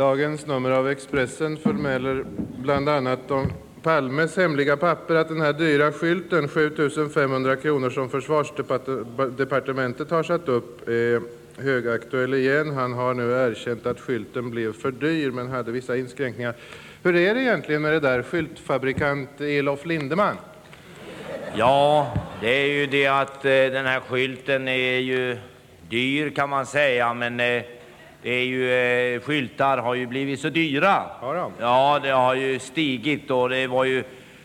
Dagens nummer av Expressen förmäler bland annat om Palmes hemliga papper att den här dyra skylten, 7500 kronor som försvarsdepartementet har satt upp, är högaktuell igen. Han har nu erkänt att skylten blev för dyr men hade vissa inskränkningar. Hur är det egentligen med det där skyltfabrikant Elof Lindeman? Ja, det är ju det att eh, den här skylten är ju dyr kan man säga, men eh, det är ju, eh, skyltar har ju blivit så dyra. De? Ja, det har ju stigit och det var ju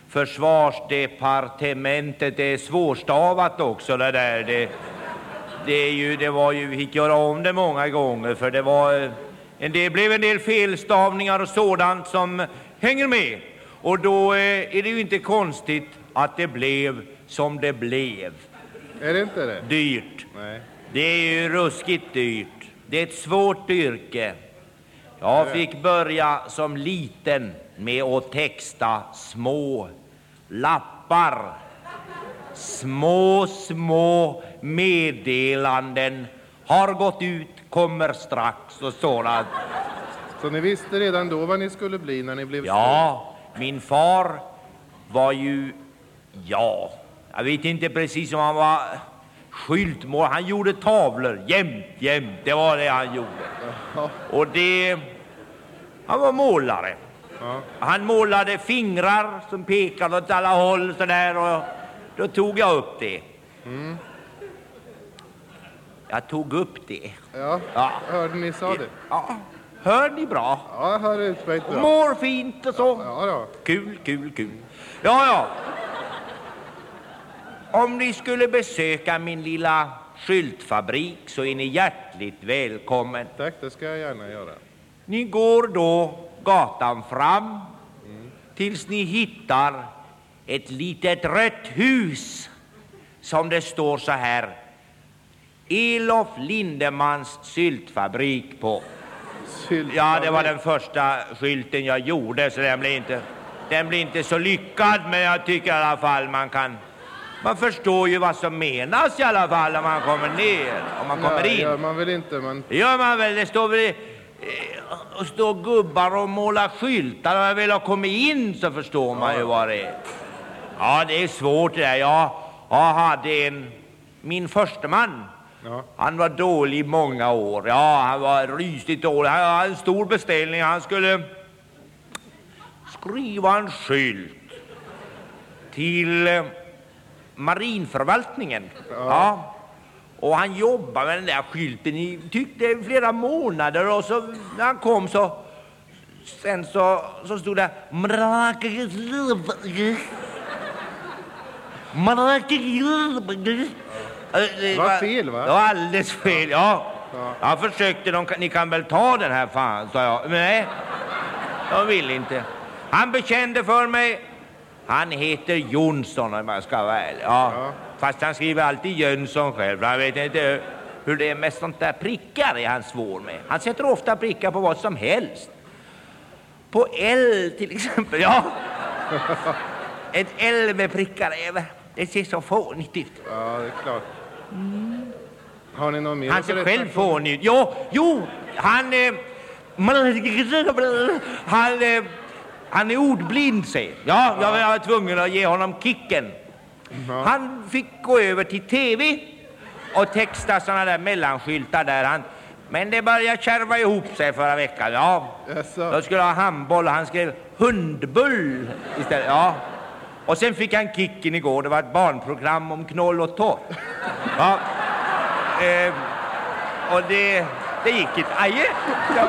försvarsdepartementet, det är svårstavat också det där. Det, det, är ju, det var ju, vi fick göra om det många gånger för det var, eh, en del, blev en del felstavningar och sådant som hänger med. Och då eh, är det ju inte konstigt att det blev som det blev. Är det inte det? Dyrt. Nej. Det är ju ruskigt dyrt. Det är ett svårt yrke. Jag fick börja som liten med att texta små lappar. Små, små meddelanden. Har gått ut, kommer strax och sådant. Så ni visste redan då vad ni skulle bli när ni blev Ja, min far var ju, ja, jag vet inte precis om han var skyltmål. Han gjorde tavlor jämt, jämt. Det var det han gjorde. Ja. Och det, han var målare. Ja. Han målade fingrar som pekade åt alla håll sådär och då tog jag upp det. Jag tog upp det. Ja, Ja. hörde ni sa det? Ja, hör ni bra? Ja, jag hör utmärkt bra. Mår fint och så. Ja, då. Kul, kul, kul. Ja, ja. Om ni skulle besöka min lilla skyltfabrik så är ni hjärtligt välkommen. Tack, det ska jag gärna göra. Ni går då gatan fram tills ni hittar ett litet rött hus som det står så här Elof Lindemans syltfabrik på. Ja, det var den första skylten jag gjorde, så den blev inte, den blir inte så lyckad, men jag tycker i alla fall man kan... Man förstår ju vad som menas i alla fall om man kommer ner, om man kommer in. gör man väl inte. Det gör man väl. Det står väl eh, och står gubbar och målar skyltar. När man väl har kommit in så förstår man ju vad det är. Ja, det är svårt det där. Jag, jag hade en, min förste man. Ja. Han var dålig i många år. Ja, han var rysligt dålig. Han hade en stor beställning. Han skulle skriva en skylt till eh, marinförvaltningen. Ja. Och han jobbade med den där skylten i tyckte i flera månader och så när han kom så sen så, så stod det det var fel, va? Det var alldeles fel, ja. Ja. Jag försökte, de, ni kan väl ta den här fan, sa jag. Men nej, de ville inte. Han bekände för mig, han heter Jonsson om jag ska vara ärlig. Ja. Ja. Fast han skriver alltid Jönsson själv, han vet inte hur det är med sånt där prickar är han svår med. Han sätter ofta prickar på vad som helst. På L till exempel, ja. Ett L med prickar över. Det ser så fånigt ut. Ja, det är klart. Har ni någon mer Han ser själv fånig ut. Jo, jo, han... Eh, han, eh, han är ordblind, säger ja, jag var tvungen att ge honom kicken. Han fick gå över till tv och texta såna där mellanskyltar där. Han, men det började kärva ihop sig förra veckan. Ja, de skulle ha handboll och han skrev hundbull istället. Ja. Och sen fick han kicken igår. Det var ett barnprogram om knoll och tå. Ja. Eh, och det, det gick inte. Ja.